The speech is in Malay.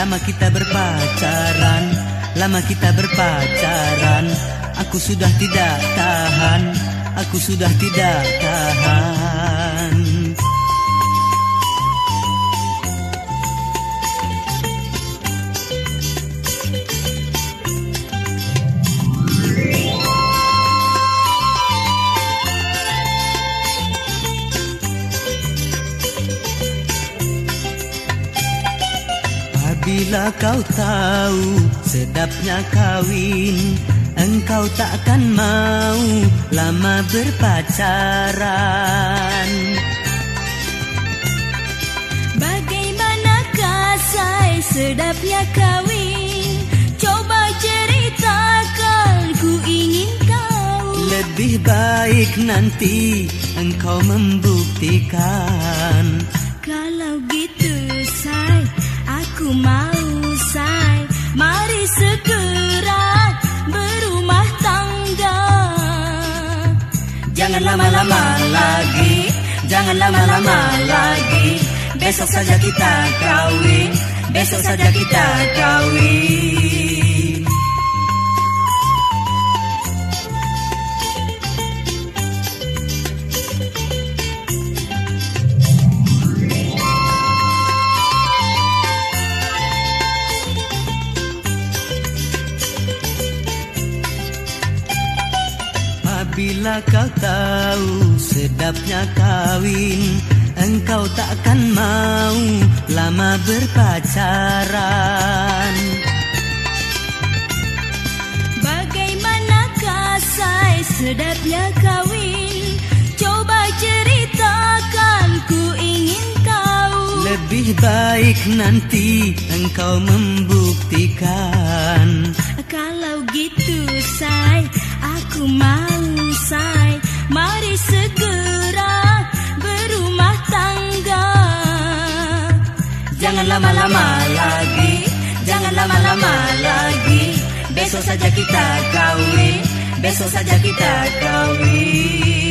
Lama kita berpacaran Lama kita berpacaran. Aku sudah tidak tahan Aku sudah tidak tahan Bila kau tahu sedapnya kawin Engkau takkan mau lama berpacaran. Bagaimana kasai sedapnya kawin Coba ceritakan ku ingin tahu. Lebih baik nanti engkau membuktikan. Kalau gitu say aku mau say Mari segera berumah tangga. Jangan lama-lama lagi Jangan lama-lama lagi. Besok saja kita kawin Besok saja kita kawin Bila kau tahu sedapnya kawin Engkau takkan mau lama berpacaran. Bagaimana kasai sedapnya kawin Coba ceritakan ku ingin tahu. Lebih baik nanti engkau membuktikan. Kalau gitu say aku mau Jangan lama-lama lagi. Jangan lama-lama lagi. Besok saja kita kawin Besok saja kita kawin